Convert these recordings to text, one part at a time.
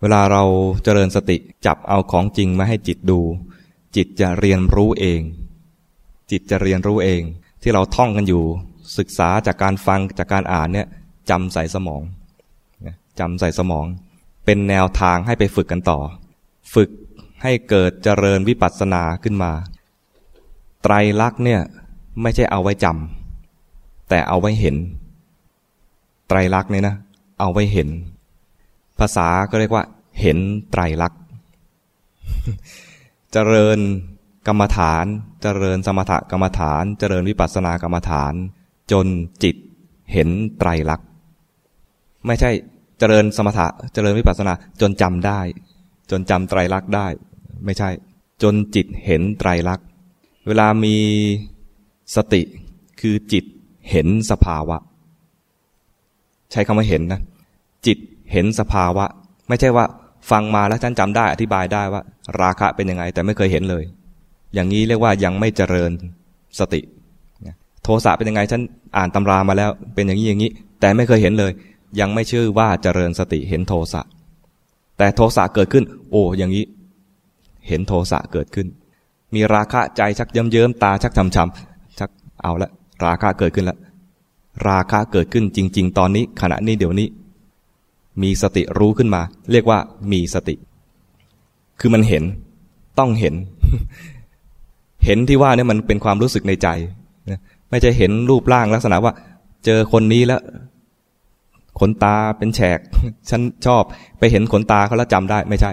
เวลาเราเจริญสติจับเอาของจริงมาให้จิตดู จิตจะเรียนรู้เอง จิตจะเรียนรู้เอง ที่เราท่องกันอยู่ ศึกษาจากการฟังจากการอ่านเนี่ยจำใส่สมองจำใส่สมอง เป็นแนวทางให้ไปฝึกกันต่อ ฝึกให้เกิดเจริญวิปัสสนาขึ้นมา ไตรลักษณ์เนี่ยไม่ใช่เอาไว้จำแต่เอาไว้เห็น ไตรลักษณ์เนี่ยนะ เอาไว้เห็น ภาษาก็เรียกว่า เห็นไตรลักษณ์เจริญกรรมฐาน เจริญสมถกรรมฐาน เจริญวิปัสสนากรรมฐาน จนจิตเห็นไตรลักษณ์ไม่ใช่เจริญสมถะเจริญวิปัสสนาจนจำได้ จนจำไตรลักษณ์ได้ ไม่ใช่ จนจิตเห็นไตรลักษณ์เวลามีสติคือจิตเห็นสภาวะ ใช้คำว่าเห็นนะ จิต เห็นสภาวะ ไม่ใช่ว่า ฟังมาแล้วฉันจำได้อธิบายได้ว่า ราคะเป็นยังไง แต่ไม่เคยเห็นเลย อย่างนี้เรียกว่ายังไม่เจริญสติ โทสะเป็นยังไงฉันอ่านตำรามาแล้ว เป็นอย่างนี้อย่างนี้ แต่ไม่เคยเห็นเลย ยังไม่ชื่อว่าเจริญสติเห็นโทสะแต่โทสะเกิดขึ้น โอ้อย่างนี้ เห็นโทสะเกิดขึ้น มีราคะใจชักเยิ้มๆตาชักช้ำชักเอาละ ราคะเกิดขึ้นล้วราคะเกิดขึ้นจริง ๆ ตอนนี้ ขณะนี้เดี๋ยวนี้ มีสติรู้ขึ้นมา เรียกว่ามีสติ คือมันเห็น ต้องเห็น เห็นที่ว่าเนี่ยมันเป็นความรู้สึกในใจไม่ใช่เห็นรูปร่างลักษณะว่า เจอคนนี้แล้วขนตาเป็นแฉก ฉันชอบ ไปเห็นขนตาเขาแล้วจำได้ ไม่ใช่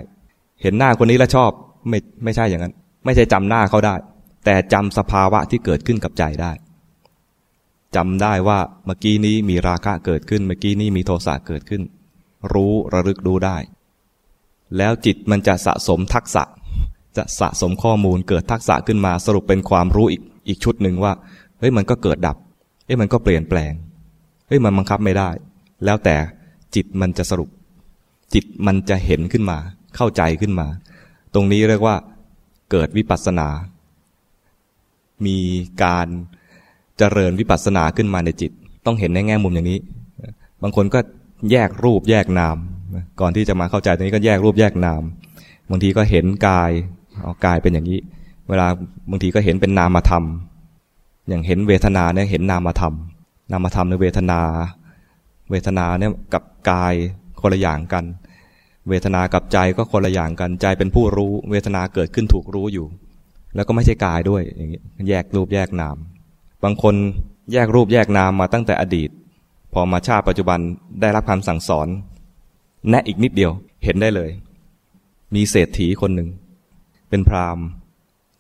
เห็นหน้าคนนี้แล้วชอบ ไม่ไม่ใช่อย่างนั้น ไม่ใช่จำหน้าเขาได้ แต่จำสภาวะที่เกิดขึ้นกับใจได้จำได้ว่าเมื่อกี้นี้มีราคะเกิดขึ้น เมื่อกี้นี้มีโทสะเกิดขึ้น รู้ระลึกรู้ได้ แล้วจิตมันจะสะสมทักษะ จะสะสมข้อมูลเกิดทักษะขึ้นมาสรุปเป็นความรู้อีกอีกชุดหนึ่งว่าเฮ้ยมันก็เกิดดับเฮ้ยมันก็เปลี่ยนแปลงเฮ้ยมันบังคับไม่ได้ แล้วแต่จิตมันจะสรุป จิตมันจะเห็นขึ้นมา เข้าใจขึ้นมา ตรงนี้เรียกว่า เกิดวิปัสสนา มีการเจริญวิปัสสนาขึ้นมาในจิต ต้องเห็นในแง่มุมอย่างนี้ บางคนก็ แยกรูปแยกนาม ก่อนที่จะมาเข้าใจตรงนี้ก็แยกรูปแยกนาม บางทีก็เห็นกายเอากายเป็นอย่างนี้ เวลาบางทีก็เห็นเป็นนามธรรม อย่างเห็นเวทนาเนี่ยเห็นนามธรรม นามธรรมในเวทนา เวทนาเนี่ยกับกายคนละอย่างกัน เวทนากับใจก็คนละอย่างกัน ใจเป็นผู้รู้ เวทนาเกิดขึ้นถูกรู้อยู่ แล้วก็ไม่ใช่กายด้วยอย่างนี้แยกรูปแยกนาม บางคนแยกรูปแยกนามมาตั้งแต่อดีต พอมาชาติปัจจุบันได้รับคำสั่งสอน แนะอีกนิดเดียวเห็นได้เลย มีเศรษฐีคนหนึ่ง เป็นพราหมณ์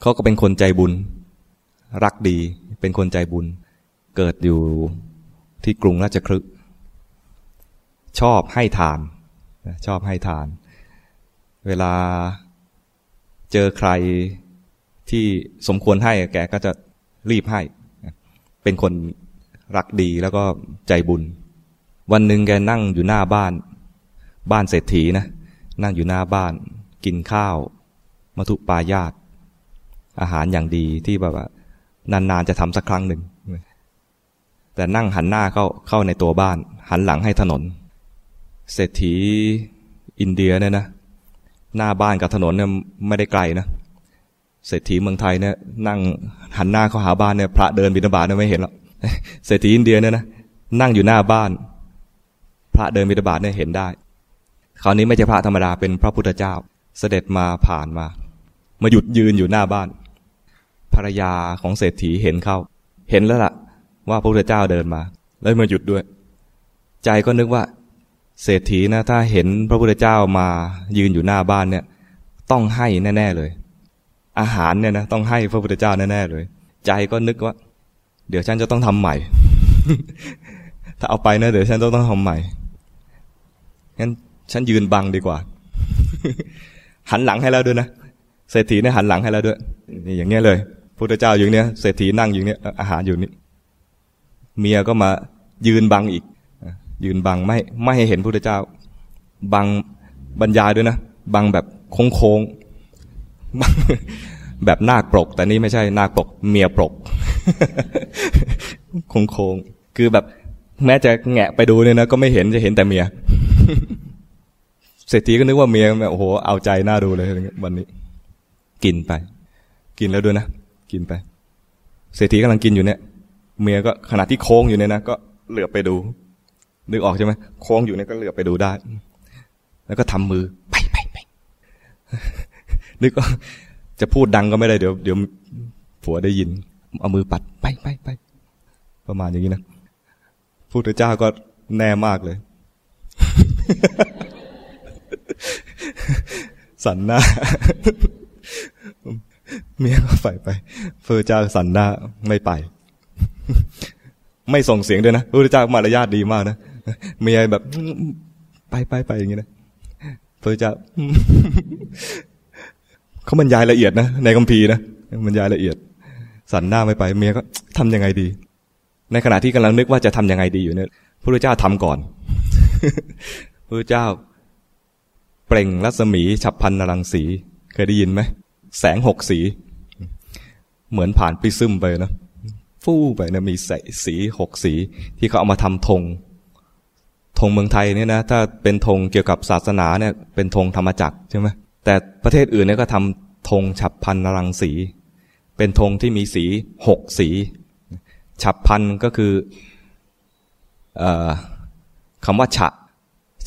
เขาก็เป็นคนใจบุญ รักดีเป็นคนใจบุญ เกิดอยู่ที่กรุงราชคลึกชอบให้ทาน ชอบให้ทาน เวลาเจอใครที่สมควรให้แกก็จะรีบให้ เป็นคน รักดีแล้วก็ใจบุญ วันหนึ่งแกนั่งอยู่หน้าบ้าน บ้านเศรษฐีนะ นั่งอยู่หน้าบ้าน กินข้าวมัทุปายาตอาหารอย่างดีที่แบบว่านานๆจะทำสักครั้งหนึ่ง แต่นั่งหันหน้าเข้าเข้าในตัวบ้าน หันหลังให้ถนน เศรษฐีอินเดียเนี่ยนะ หน้าบ้านกับถนนเนี่ยไม่ได้ไกลนะเศรษฐีเมืองไทยเนี่ยนั่งหันหน้าเข้าหาบ้านเนี่ยพระเดินบิณฑบาตเนี่ยไม่เห็นหรอก เศรษฐีอินเดียเนี่ยนะนั่งอยู่หน้าบ้าน พระเดินบิณฑบาตเนี่ยเห็นได้ คราวนี้ไม่ใช่พระธรรมดาเป็นพระพุทธเจ้า เสด็จมาผ่านมา มาหยุดยืนอยู่หน้าบ้าน ภรรยาของเศรษฐีเห็นเข้า เห็นแล้วล่ะ ว่าพระพุทธเจ้าเดินมา แล้วมาหยุดด้วย ใจก็นึกว่า เศรษฐีนะถ้าเห็นพระพุทธเจ้ามายืนอยู่หน้าบ้านเนี่ย ต้องให้แน่ ๆเลย อาหารเนี่ยนะต้องให้พระพุทธเจ้าแน่ๆเลย ใจก็นึกว่า เดี๋ยวฉันจะต้องทำใหม่ ถ้าเอาไปนะเดี๋ยวฉันต้องต้องทำใหม่ งั้นฉันยืนบังดีกว่า หันหลังให้แล้วด้วยนะ เศรษฐีเนี่ยหันหลังให้แล้วด้วย นี่อย่างเงี้ยเลย พุทธเจ้าอยู่เนี้ย เศรษฐีนั่งอยู่เนี้ย อาหารอยู่นี่ เมียก็มายืนบังอีก ยืนบังไม่ไม่ให้เห็นพุทธเจ้า บังบรรยายด้วยนะ บังแบบโค้งแบบนาคปลกแต่นี่ไม่ใช่นาคปลกเมียปลก โค้งๆคือแบบแม้จะแงะไปดูเนี่ยนะก็ไม่เห็นจะเห็นแต่เมีย เศรษฐีก็นึกว่าเมียแบบโอ้โหเอาใจน่าดูเลยวันนี้ กินไป กินแล้วด้วยนะกินไป เศรษฐีกำลังกินอยู่เนี่ย เมียก็ขณะที่โค้งอยู่เนี่ยนะก็เหลือไปดู นึกออกใช่ไหมโค้งอยู่เนี่ยก็เหลือไปดูได้ แล้วก็ทำมือไปไปไปนึกว่าจะพูดดังก็ไม่ได้เดี๋ยว เดี๋ยวผัวได้ยิน เอามือปัดไปไปไปประมาณอย่างนี้นะพุทธเจ้าก็แน่มากเลย สันหน้าเมียก็ไปไปพระเจ้าสันหน้าไม่ไป ไม่ส่งเสียงด้วยนะพระเจ้ามารยาทดีมากนะเมียแบบ ไปไปไปอย่างนี้นะพระเจ้าเขาบรรยายละเอียดนะในคัมภีร์นะบรรยายละเอียด สันหน้าไม่ไปเมียก็ทำยังไงดี ในขณะที่กำลังนึกว่าจะทำยังไงดีอยู่เนี่ยพระเจ้าทำก่อนพระเจ้า เปล่งรัศมีฉับพันนรังสี เคยได้ยินไหม แสงหกสี เหมือนผ่านปิซึมไปนะฟู่ไปนะมีสสีหกสี ที่เขาเอามาทำธงธงเมืองไทยเนี่ยนะ ถ้าเป็นธงเกี่ยวกับศาสนาเนี่ย เป็นธงธรรมจักรใช่ไหมแต่ประเทศอื่นเนี่ยก็ทำธงฉับพันนรังสี เป็นธงที่มีสีหกสี ฉับพันก็คืออคำว่าฉะ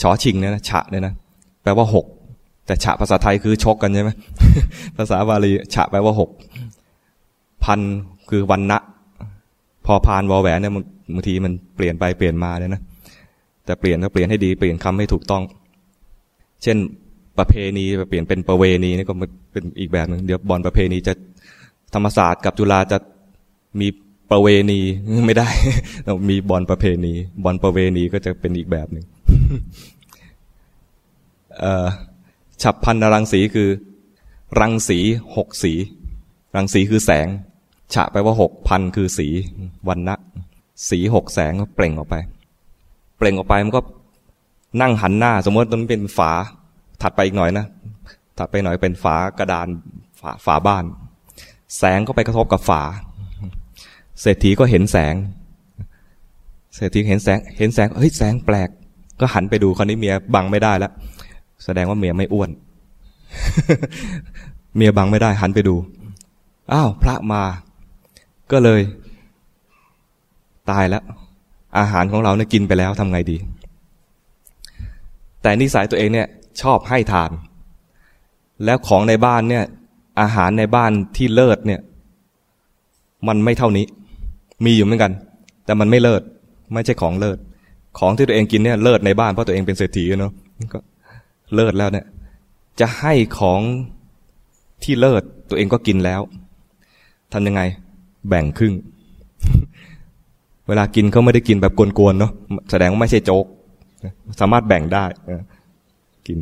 ชอชิงเนี่ยนะฉะเนี่ยนะแปลว่าหกแต่ฉะภาษาไทยคือชกกันใช่ไหมภาษาบาลีฉะแปลว่าหกพันคือวันนะพอพานวอแหวนเนี่ยบางทีมันเปลี่ยนไปเปลี่ยนมาเนี่ยนะแต่เปลี่ยนก็เปลี่ยนให้ดีเปลี่ยนคำให้ถูกต้อง เช่นประเพณีเปลี่ยนเป็นประเวณีนี่ก็เป็นอีกแบบหนึ่งเดี๋ยวบอลประเพณีจะ ธรรมศาสตร์กับจุฬาจะมีประเวณีไม่ได้มีบอลประเพณี บอลประเวณีก็จะเป็นอีกแบบหนึ่งฉับพันนรังสีคือ รังสีหกสี รังสีคือแสง ฉะไปว่าหกพันคือสีวันนะสีหกแสงก็เปล่งออกไป เปล่งออกไปมันก็นั่งหันหน้า สมมติมันเป็นฝา ถัดไปอีกหน่อยนะถัดไปหน่อยเป็นฝากระดานฝาฝาบ้าน แสงก็ไปกระทบกับฝา เศรษฐีก็เห็นแสง เศรษฐีเห็นแสง เห็นแสง เฮ้ยแสงแปลก ก็หันไปดูคนนี้เมียบังไม่ได้แล้ว แสดงว่าเมียไม่อ้วน เมียบังไม่ได้หันไปดู อ้าวพระมา ก็เลย ตายแล้ว อาหารของเราเนี่ยกินไปแล้วทำไงดี แต่นิสัยตัวเองเนี่ย ชอบให้ทาน แล้วของในบ้านเนี่ย อาหารในบ้านที่เลิศเนี่ย มันไม่เท่านี้ มีอยู่เหมือนกัน แต่มันไม่เลิศไม่ใช่ของเลิศของที่ตัวเองกินเนี่ยเลิศในบ้านเพราะตัวเองเป็นเศรษฐีเนาะก็เลิศแล้วเนี่ย จะให้ของที่เลิศตัวเองก็กินแล้วทำยังไง แบ่งครึ่ง เวลากินเขาไม่ได้กินแบบกวนๆเนาะแสดงว่าไม่ใช่โจ๊กสามารถแบ่งได้กิน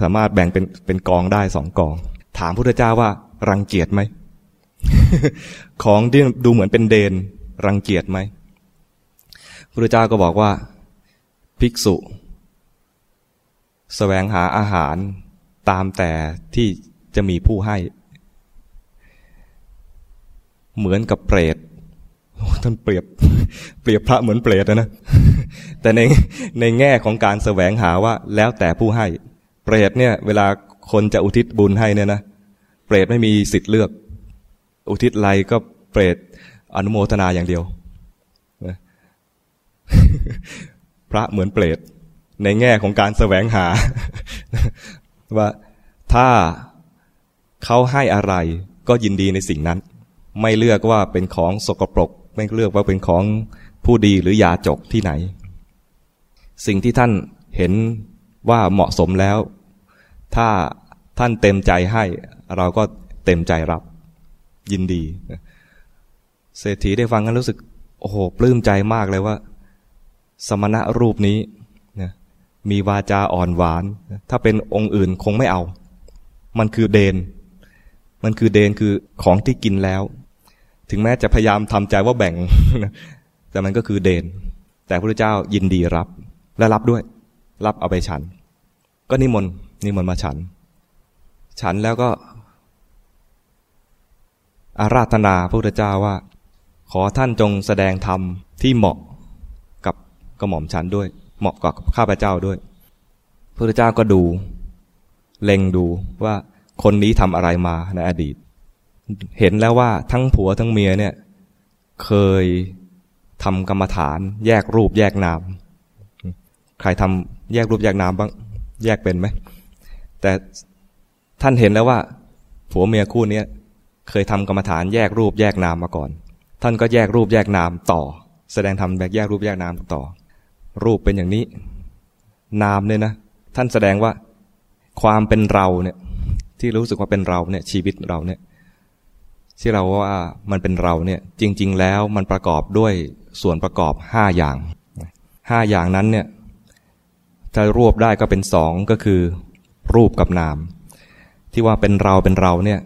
สามารถแบ่งเป็นเป็นกองได้สองกอง ถามพุทธเจ้าว่า รังเกียจไหม ของที่ดูเหมือนเป็นเดน รังเกียจไหมพุทธเจ้าก็บอกว่า ภิกษุแสวงหาอาหารตามแต่ที่จะมีผู้ให้ เหมือนกับเปรตท่านเปรียบเปรียบพระเหมือนเปรตนะนะ แต่ในในแง่ของการแสวงหาว่าแล้วแต่ผู้ให้ รตเนี่ย เวลาคนจะอุทิศบุญให้เนี่ยนะเปรตไม่มีสิทธิ์เลือก อุทิศอะไรก็เปรตอนุโมทนาอย่างเดียวพระเหมือนเปรตในแง่ของการแสวงหา ว่าถ้าเขาให้อะไรก็ยินดีในสิ่งนั้น ไม่เลือกว่าเป็นของสกปรก ไม่เลือกว่าเป็นของผู้ดีหรือยาจกที่ไหน สิ่งที่ท่านเห็นว่าเหมาะสมแล้ว ถ้าท่านเต็มใจให้ เราก็เต็มใจรับ ยินดี เศรษฐีได้ฟังกันรู้สึก โอ้โหปลื้มใจมากเลยว่า สมณะรูปนี้มีวาจาอ่อนหวาน ถ้าเป็นองค์อื่นคงไม่เอา มันคือเดน มันคือเดนคือของที่กินแล้ว ถึงแม้จะพยายามทำใจว่าแบ่ง แต่มันก็คือเดน แต่พระเจ้ายินดีรับและรับด้วย รับเอาไปฉัน ก็นิมนต์ นิมนต์มาฉัน ฉันแล้วก็ อาราธนาพระพุทธเจ้าว่า ขอท่านจงแสดงธรรมที่เหมาะกับกระหม่อมฉันด้วย เหมาะกับข้าพเจ้าด้วยพระพระเจ้าก็ดู เล็งดูว่าคนนี้ทำอะไรมาในอดีต เห็นแล้วว่าทั้งผัวทั้งเมียเนี่ย เคยทำกรรมฐาน แยกรูปแยกนาม ใครทำแยกรูปแยกนามบ้าง แยกเป็นไหม แต่ท่านเห็นแล้วว่า ผัวเมียคู่นี้เคยทำกรรมฐานแยกรูปแยกนามมาก่อน ท่านก็แยกรูปแยกนามต่อ แสดงทำแบบแยกรูปแยกนามต่อ รูปเป็นอย่างนี้ นามเนี่ยนะ ท่านแสดงว่าความเป็นเราเนี่ย ที่รู้สึกว่าเป็นเราเนี่ย ชีวิตเราเนี่ย ที่เราว่ามันเป็นเราเนี่ย จริง ๆ แล้วมันประกอบด้วยส่วนประกอบห้าอย่างห้าอย่างนั้นเนี่ยถ้ารวบได้ก็เป็นสองก็คือ รูปกับนาม ที่ว่าเป็นเราเป็นเราเนี่ย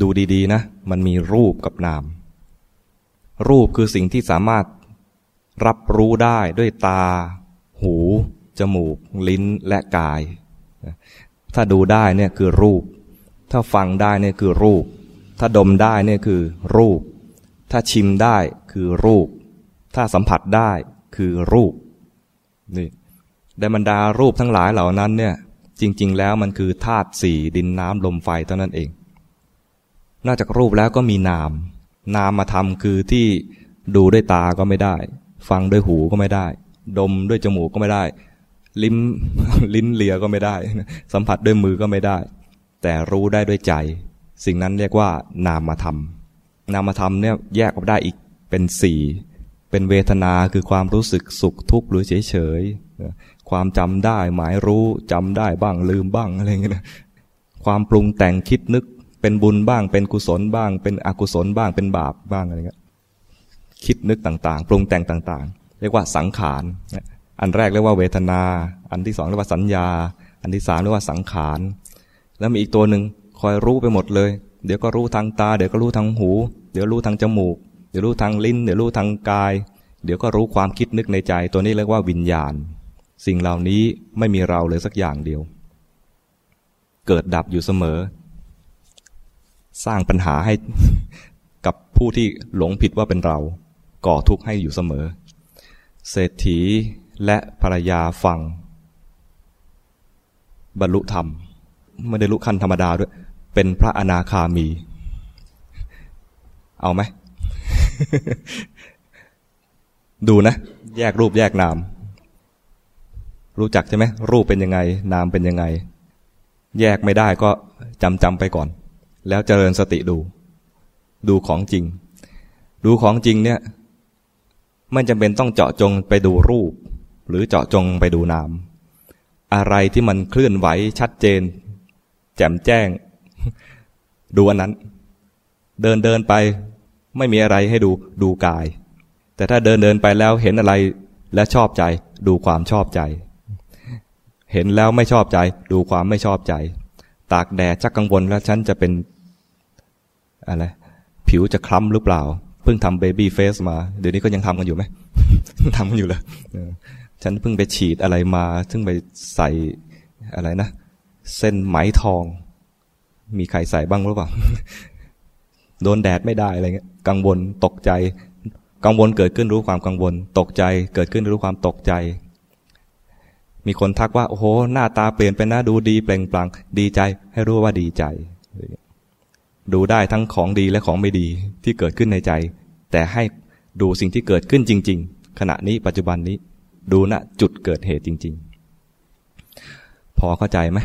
ดูดีๆนะ มันมีรูปกับนาม รูปคือสิ่งที่สามารถรับรู้ได้ด้วยตา หู จมูก ลิ้นและกาย ถ้าดูได้เนี่ยคือรูป ถ้าฟังได้เนี่ยคือรูป ถ้าดมได้เนี่ยคือรูป ถ้าชิมได้คือรูป ถ้าสัมผัสได้คือรูปนี่ได้บรรดารูปทั้งหลายเหล่านั้นเนี่ย จริง ๆ แล้วมันคือธาตุสี่ดินน้ำลมไฟเท่านั้นเอง นอกจากรูปแล้วก็มีนาม นามมาทำคือที่ดูด้วยตาก็ไม่ได้ ฟังด้วยหูก็ไม่ได้ ดมด้วยจมูกก็ไม่ได้ ลิ้มลิ้นเลียก็ไม่ได้ สัมผัสด้วยมือก็ไม่ได้ แต่รู้ได้ด้วยใจ สิ่งนั้นเรียกว่านามธรรม นามธรรมเนี่ยแยกออกได้อีกเป็นสี่ เป็นเวทนาคือความรู้สึกสุขทุกข์หรือเฉยเฉยความจำได้หมายรู้จำได้บ้างลืมบ้างอะไรเงี้ยความปรุงแต่งคิดนึกเป็นบุญบ้างเป็นกุศลบ้าง เป็นอกุศลบ้างเป็นบาปบ้างอะไรเงี้ยคิดนึกต่างๆ ปรุงแต่งต่างๆ เรียกว่าสังขารอันแรกเรียกว่าเวทนา อันที่สองเรียกว่าสัญญา อันที่สามเรียกว่าสังขารแล้วมีอีกตัวหนึ่งคอยรู้ไปหมดเลย เดี๋ยวก็รู้ทางตา เดี๋ยวก็รู้ทางหู เดี๋ยวรู้ทางจมูก เดี๋ยวรู้ทางลิ้น เดี๋ยวรู้ทางกาย เดี๋ยวก็รู้ความคิดนึกในใจตัวนี้เรียกว่าวิญญาณ สิ่งเหล่านี้ไม่มีเราเลยสักอย่างเดียว เกิดดับอยู่เสมอ สร้างปัญหาให้กับผู้ที่หลงผิดว่าเป็นเรา ก่อทุกข์ให้อยู่เสมอ เศรษฐีและภรรยาฟัง บรรลุธรรมไม่ได้ลุขั้นธรรมดาด้วย เป็นพระอนาคามี เอาไหม ดูนะ แยกรูปแยกนาม รู้จักใช่ไหมรูปเป็นยังไง นามเป็นยังไง แยกไม่ได้ก็จำจำไปก่อน แล้วเจริญสติดู ดูของจริง ดูของจริงเนี่ยไม่จำเป็นต้องเจาะจงไปดูรูป หรือเจาะจงไปดูนาม อะไรที่มันเคลื่อนไหวชัดเจน แจ่มแจ้ง ดูอันนั้น เดินเดินไป ไม่มีอะไรให้ดูดูกาย แต่ถ้าเดินเดินไปแล้วเห็นอะไรและชอบใจ ดูความชอบใจ เห็นแล้วไม่ชอบใจ ดูความไม่ชอบใจ ตากแดดชักกังวลแล้วฉันจะเป็นอะไรผิวจะคล้ำหรือเปล่า เพิ่งทำเบบี้เฟสมา เดี๋ยวนี้ก็ยังทำกันอยู่ไหมทำกันอยู่เลยฉันเพิ่งไปฉีดอะไรมาซึ่งไปใส่อะไรนะ เส้นไหมทอง มีใครใส่บ้างหรือเปล่า โดนแดดไม่ได้อะไรเงี้ยกังวลตกใจ กังวลเกิดขึ้นรู้ความกังวล ตกใจเกิดขึ้นรู้ความตกใจ มีคนทักว่า โอ้โห หน้าตาเปลี่ยนไปนะดูดีเปล่งปลั่งดีใจ ให้รู้ว่าดีใจ ดูได้ทั้งของดีและของไม่ดีที่เกิดขึ้นในใจ แต่ให้ดูสิ่งที่เกิดขึ้นจริง ๆ ขณะนี้ปัจจุบันนี้ ดูณจุดเกิดเหตุจริง ๆ พอเข้าใจไหม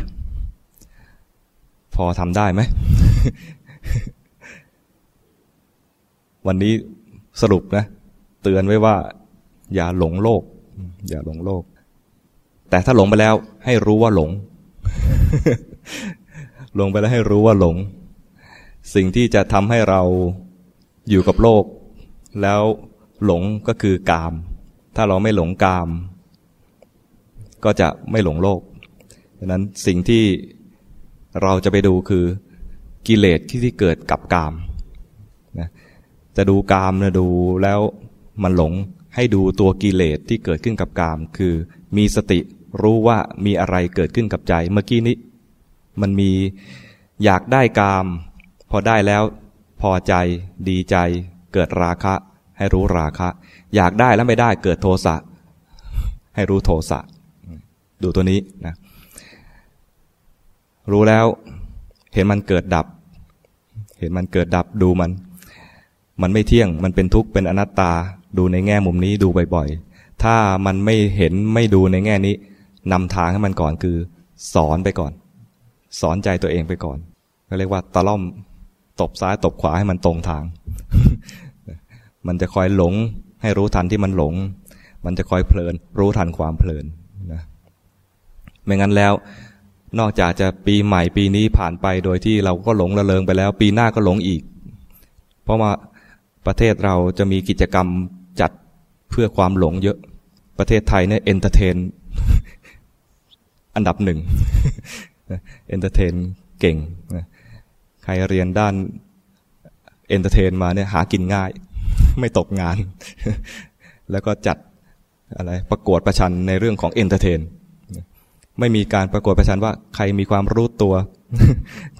พอทำได้ไหม วันนี้สรุปนะ เตือนไว้ว่า อย่าหลงโลก อย่าหลงโลก แต่ถ้าหลงไปแล้ว ให้รู้ว่าหลง หลงไปแล้วให้รู้ว่าหลง สิ่งที่จะทำให้เราอยู่กับโลก แล้วหลงก็คือกาม ถ้าเราไม่หลงกาม ก็จะไม่หลงโลกดังนั้นสิ่งที่เราจะไปดูคือกิเลสที่ที่เกิดกับกาม จะดูกามนะดูแล้วมันหลงให้ดูตัวกิเลสที่เกิดขึ้นกับกาม คือมีสติรู้ว่ามีอะไรเกิดขึ้นกับใจ เมื่อกี้นี้ มันมีอยากได้กาม พอได้แล้ว พอใจดีใจ เกิดราคะ ให้รู้ราคะ อยากได้แล้วไม่ได้เกิดโทสะให้รู้โทสะดูตัวนี้นะรู้แล้วเห็นมันเกิดดับ เห็นมันเกิดดับดูมัน มันไม่เที่ยง มันเป็นทุกข์ เป็นอนัตตา ดูในแง่มุมนี้ดูบ่อยๆ ถ้ามันไม่เห็นไม่ดูในแง่นี้นำทางให้มันก่อนคือ สอนไปก่อน สอนใจตัวเองไปก่อนก็เรียกว่าตะล่อมตบซ้ายตบขวาให้มันตรงทาง มันจะคอยหลง ให้รู้ทันที่มันหลง มันจะคอยเพลิน รู้ทันความเพลินนะไม่งั้นแล้ว นอกจากจะปีใหม่ปีนี้ผ่านไปโดยที่เราก็หลงระเริงไปแล้ว ปีหน้าก็หลงอีก เพราะว่า ประเทศเราจะมีกิจกรรมจัดเพื่อความหลงเยอะ ประเทศไทยเนี่ย entertain อันดับหนึ่ง entertain เก่ง ใครเรียนด้าน entertain มาเนี่ยหากินง่าย ไม่ตกงาน แล้วก็จัดอะไรประกวดประชันในเรื่องของ entertain ไม่มีการประกวดประชันว่า ใครมีความรู้ตัว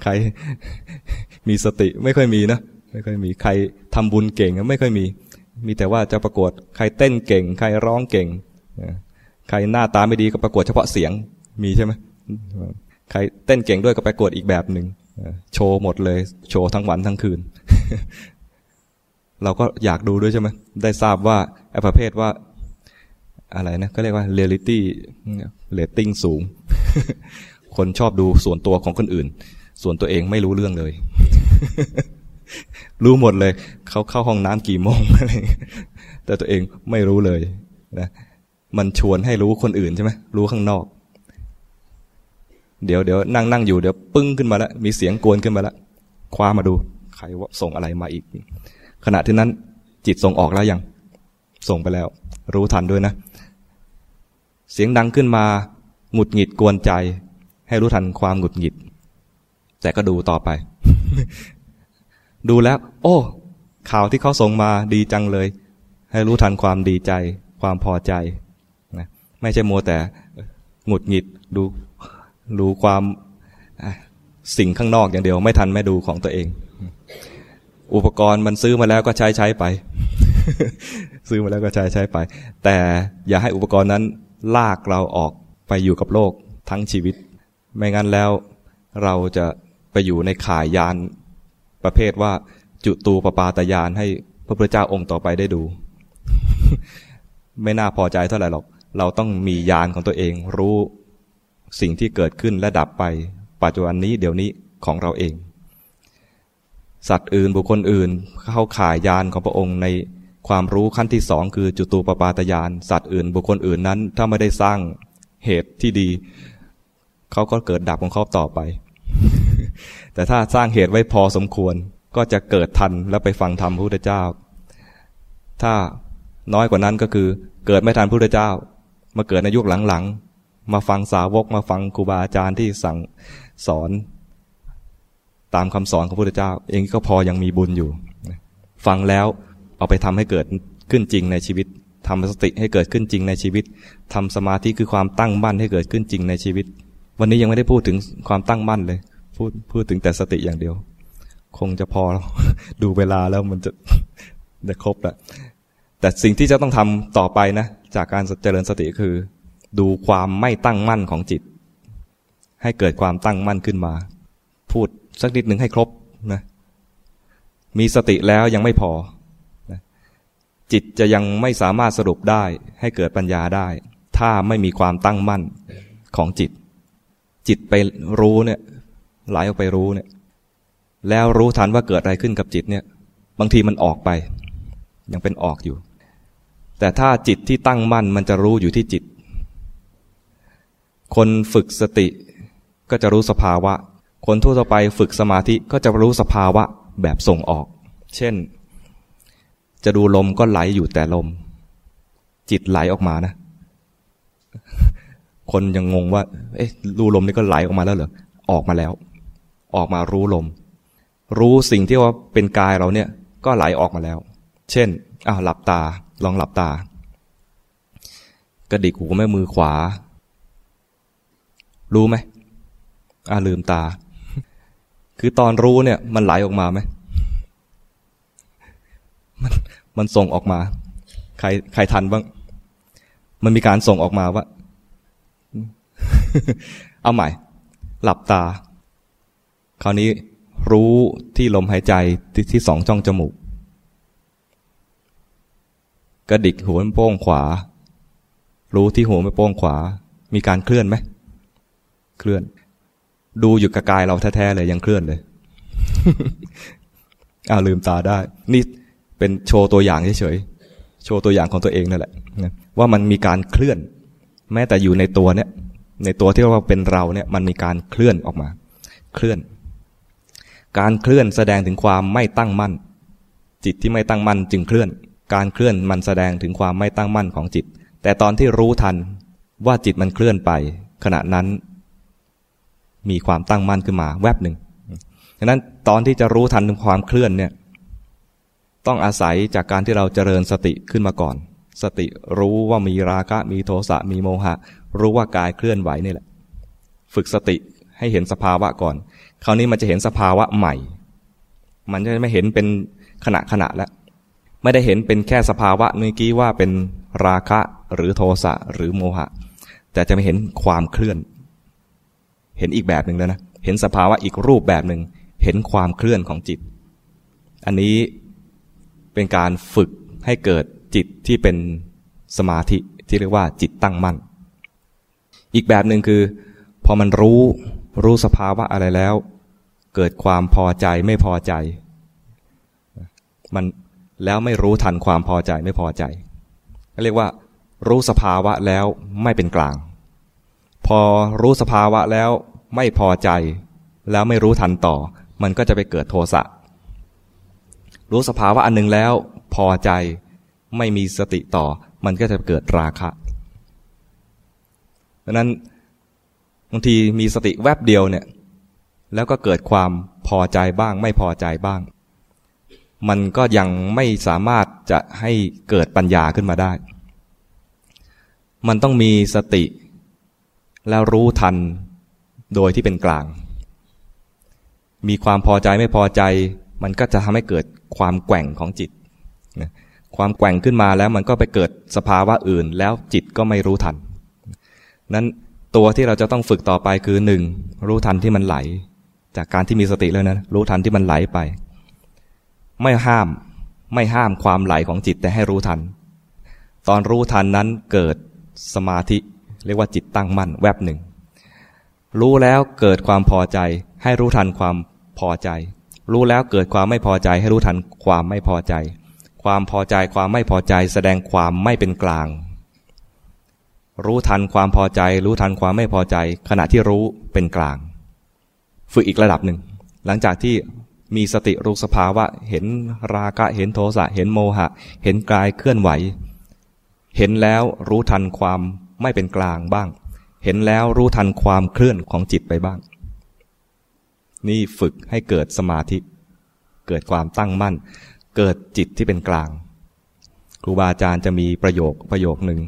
ใครมีสติไม่ค่อยมีนะ ไม่ค่อยมีใครทำบุญเก่งไม่ค่อยมี มีแต่ว่าจะประกวดใครเต้นเก่ง ใครร้องเก่งใครหน้าตาไม่ดีก็ประกวดเฉพาะเสียงมีใช่ไหมใครเต้นเก่งด้วยก็ประกวดอีกแบบหนึ่งโชว์หมดเลย โชว์ทั้งวันทั้งคืน เราก็อยากดูด้วยใช่ไหมได้ทราบว่าไอ้ประเภทว่า อะไรนะก็เรียกว่าเรียลิตี้เรตติ้งสูง คนชอบดูส่วนตัวของคนอื่น ส่วนตัวเองไม่รู้เรื่องเลย รู้หมดเลย เขาเข้าห้องน้ำกี่โมงอะไรแต่ตัวเองไม่รู้เลยนะมันชวนให้รู้คนอื่นใช่ไหมรู้ข้างนอก เดี๋ยวเดี๋ยวนั่งนั่งอยู่เดี๋ยวปึ้งขึ้นมาแล้วมีเสียงกวนขึ้นมาแล้วคว้ามาดูใครว่าส่งอะไรมาอีก ขณะที่นั้นจิตส่งออกแล้วยัง ส่งไปแล้ว รู้ทันด้วยนะ เสียงดังขึ้นมาหงุดหงิดกวนใจ ให้รู้ทันความหงุดหงิด แต่ก็ดูต่อไป ดูแล้ว โอ้ ข่าวที่เขาส่งมาดีจังเลย ให้รู้ทันความดีใจ ความพอใจนะไม่ใช่มัวแต่หงุดหงิดดูดูความสิ่งข้างนอกอย่างเดียว ไม่ทันไม่ดูของตัวเอง อุปกรณ์มันซื้อมาแล้วก็ใช้ใช้ไป ซื้อมาแล้วก็ใช้ใช้ไป แต่อย่าให้อุปกรณ์นั้นลากเราออกไปอยู่กับโลกทั้งชีวิต ไม่งั้นแล้วเราจะไปอยู่ในข่ายยาน ประเภทว่าจุตูปปาตยานให้พระพุทธเจ้าองค์ต่อไปได้ดู ไม่น่าพอใจเท่าไหร่หรอก เราต้องมียานของตัวเอง รู้สิ่งที่เกิดขึ้นและดับไป ปัจจุบันนี้เดี๋ยวนี้ของเราเอง สัตว์อื่นบุคคลอื่นเข้าข่ายยานของพระองค์ในความรู้ขั้นที่สองคือจุตูปปาตยาน สัตว์อื่น บุคคลอื่นนั้น ถ้าไม่ได้สร้างเหตุที่ดี เขาก็เกิดดับของเขาต่อไป แต่ถ้าสร้างเหตุไว้พอสมควรก็จะเกิดทันแล้วไปฟังธรรมพระพุทธเจ้า ถ้าน้อยกว่านั้นก็คือ เกิดไม่ทันพระพุทธเจ้า มาเกิดในยุคหลังๆ มาฟังสาวกมาฟังครูบาอาจารย์ที่สั่งสอน ตามคำสอนของพระพุทธเจ้า เองก็พอยังมีบุญอยู่ ฟังแล้วเอาไปทำให้เกิดขึ้นจริงในชีวิตทำสติให้เกิดขึ้นจริงในชีวิตทำสมาธิคือความตั้งมั่นให้เกิดขึ้นจริงในชีวิต วันนี้ยังไม่ได้พูดถึงความตั้งมั่นเลย พูดพูดถึงแต่สติอย่างเดียว คงจะพอแล้วดูเวลาแล้วมันจะได้ครบแหละแต่สิ่งที่จะต้องทำต่อไปนะ จากการเจริญสติคือ ดูความไม่ตั้งมั่นของจิต ให้เกิดความตั้งมั่นขึ้นมา พูดสักนิดหนึ่งให้ครบนะมีสติแล้วยังไม่พอนะจิตจะยังไม่สามารถสรุปได้ให้เกิดปัญญาได้ ถ้าไม่มีความตั้งมั่นของจิต จิตไปรู้เนี่ย ไหลออกไปรู้เนี่ย แล้วรู้ทันว่าเกิดอะไรขึ้นกับจิตเนี่ย บางทีมันออกไป ยังเป็นออกอยู่ แต่ถ้าจิตที่ตั้งมั่นมันจะรู้อยู่ที่จิต คนฝึกสติก็จะรู้สภาวะ คนทั่วไปฝึกสมาธิก็จะรู้สภาวะแบบส่งออก เช่น จะดูลมก็ไหลอยู่แต่ลม จิตไหลออกมานะ คนยังงงว่า เอ๊ะดูลมนี่ก็ไหลออกมาแล้วเหรอ ออกมาแล้ว ออกมารู้ลม รู้สิ่งที่ว่าเป็นกายเราเนี่ยก็ไหลออกมาแล้ว เช่นอ้าวหลับตาลองหลับตา กระดิกหูแม่มือขวา รู้ไหมอ่าลืมตา คือตอนรู้เนี่ยมันไหลออกมาไหมมันมันส่งออกมา ใครใครทันบ้าง มันมีการส่งออกมาว่า เอาใหม่ หลับตา คราวนี้รู้ที่ลมหายใจที่ที่สองช่องจมูก กระดิกหัวโป้งขวา รู้ที่หัวไม่โป้งขวา มีการเคลื่อนไหม เคลื่อน ดูอยู่กับกายเราแท้ๆเลยยังเคลื่อนเลยอ้าวลืมตาได้ นี่เป็นโชว์ตัวอย่างเฉยๆ โชว์ตัวอย่างของตัวเองนั่นแหละ ว่ามันมีการเคลื่อน แม้แต่อยู่ในตัวเนี่ย ในตัวที่เราเป็นเราเนี่ย มันมีการเคลื่อนออกมา เคลื่อน การเคลื่อนแสดงถึงความไม่ตั้งมั่น จิตที่ไม่ตั้งมั่นจึงเคลื่อน การเคลื่อนมันแสดงถึงความไม่ตั้งมั่นของจิต แต่ตอนที่รู้ทันว่าจิตมันเคลื่อนไป ขณะนั้น มีความตั้งมั่นขึ้นมาแวบหนึ่งดังนั้นตอนที่จะรู้ทันถึงความเคลื่อนเนี่ยต้องอาศัยจากการที่เราเจริญสติขึ้นมาก่อน สติรู้ว่ามีราคะมีโทสะมีโมหะ รู้ว่ากายเคลื่อนไหวนี่แหละ ฝึกสติให้เห็นสภาวะก่อน คราวนี้มันจะเห็นสภาวะใหม่ มันจะไม่เห็นเป็นขณะขณะแล้ว ไม่ได้เห็นเป็นแค่สภาวะเมื่อกี้ว่าเป็นราคะหรือโทสะหรือโมหะ แต่จะไม่เห็นความเคลื่อน เห็นอีกแบบหนึ่งแล้วนะ เห็นสภาวะอีกรูปแบบหนึ่ง เห็นความเคลื่อนของจิต อันนี้เป็นการฝึกให้เกิดจิตที่เป็นสมาธิที่เรียกว่าจิตตั้งมั่น อีกแบบหนึ่งคือ พอมันรู้ รู้สภาวะอะไรแล้ว เกิดความพอใจไม่พอใจ มันแล้วไม่รู้ทันความพอใจไม่พอใจเรียกว่ารู้สภาวะแล้วไม่เป็นกลาง พอรู้สภาวะแล้วไม่พอใจ แล้วไม่รู้ทันต่อ มันก็จะไปเกิดโทสะรู้สภาวะอันหนึ่งแล้วพอใจไม่มีสติต่อ มันก็จะเกิดราคะดังนั้น บางทีมีสติแวบเดียวเนี่ย แล้วก็เกิดความพอใจบ้าง ไม่พอใจบ้าง มันก็ยังไม่สามารถจะให้เกิดปัญญาขึ้นมาได้ มันต้องมีสติ แล้วรู้ทันโดยที่เป็นกลาง มีความพอใจไม่พอใจ มันก็จะทำให้เกิดความแกว่งของจิตความแกว่งขึ้นมาแล้วมันก็ไปเกิดสภาวะอื่น แล้วจิตก็ไม่รู้ทัน นั้น ตัวที่เราจะต้องฝึกต่อไปคือหนึ่งรู้ทันที่มันไหล จากการที่มีสติแล้วนะรู้ทันที่มันไหลไป ไม่ห้ามไม่ห้ามความไหลของจิตแต่ให้รู้ทัน ตอนรู้ทันนั้นเกิดสมาธิ เรียกว่าจิตตั้งมั่นแวบหนึ่ง รู้แล้วเกิดความพอใจ ให้รู้ทันความพอใจ รู้แล้วเกิดความไม่พอใจ ให้รู้ทันความไม่พอใจ ความพอใจความไม่พอใจ แสดงความไม่เป็นกลาง รู้ทันความพอใจ รู้ทันความไม่พอใจ ขณะที่รู้เป็นกลาง ฝึกอีกระดับหนึ่ง หลังจากที่มีสติรู้สภาวะ เห็นราคะเห็นโทสะเห็นโมหะ เห็นกายเคลื่อนไหว เห็นแล้วรู้ทันความไม่เป็นกลางบ้าง เห็นแล้วรู้ทันความเคลื่อนของจิตไปบ้าง นี่ฝึกให้เกิดสมาธิ เกิดความตั้งมั่น เกิดจิตที่เป็นกลางครูบาอาจารย์จะมีประโยคประโยคหนึ่ง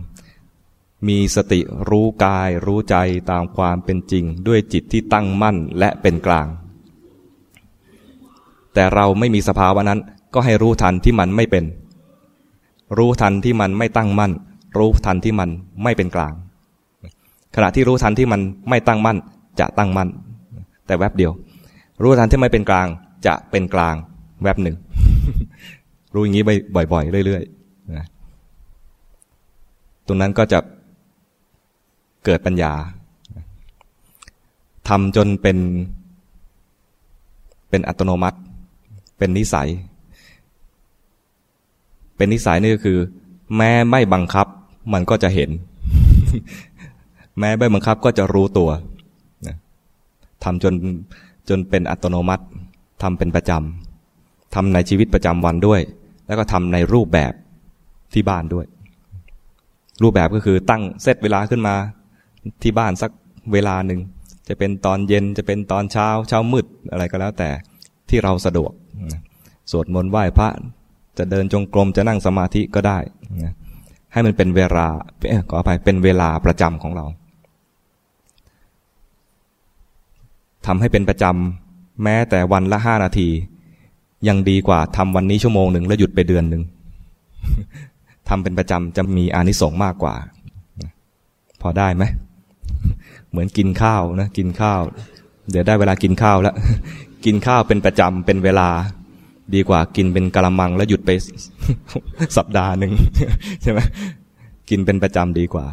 มีสติรู้กายรู้ใจตามความเป็นจริง ด้วยจิตที่ตั้งมั่นและเป็นกลาง แต่เราไม่มีสภาวะนั้นก็ให้รู้ทันที่มันไม่เป็น รู้ทันที่มันไม่ตั้งมั่น รู้ทันที่มันไม่เป็นกลาง ขณะที่รู้ทันที่มันไม่ตั้งมั่น จะตั้งมั่น แต่แวบเดียว รู้ทันที่ไม่เป็นกลาง จะเป็นกลาง แวบหนึ่ง รู้อย่างนี้บ่อยๆเรื่อยๆนะตรงนั้นก็จะ เกิดปัญญาทำจนเป็น เป็นอัตโนมัติ เป็นนิสัย เป็นนิสัยนี่ก็คือ แม้ไม่บังคับ มันก็จะเห็น แม้ไม่บังคับก็จะรู้ตัวทำจนจนเป็นอัตโนมัติทำเป็นประจำทำในชีวิตประจำวันด้วย แล้วก็ทำในรูปแบบที่บ้านด้วย รูปแบบก็คือตั้งเซตเวลาขึ้นมา ที่บ้านสักเวลาหนึ่ง จะเป็นตอนเย็นจะเป็นตอนเช้าเช้ามืดอะไรก็แล้วแต่ที่เราสะดวก สวดมนต์ไหว้พระ จะเดินจงกรมจะนั่งสมาธิก็ได้ ให้มันเป็นเวลาขออภัยเป็นเวลาประจำของเราทำให้เป็นประจำแม้แต่วันละห้านาที ยังดีกว่าทำวันนี้ชั่วโมงหนึ่งแล้วหยุดไปเดือนหนึ่งทำเป็นประจำจะมีอานิสงส์มากกว่า พอได้ไหม เหมือนกินข้าวนะกินข้าว เดี๋ยวได้เวลากินข้าวแล้ว กินข้าวเป็นประจำเป็นเวลา ดีกว่ากินเป็นกะละมังแล้วหยุดไปสัปดาห์หนึ่งใช่ไหมกินเป็นประจำดีกว่า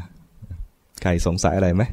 ใครสงสัยอะไรไหม